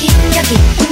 여기 여기.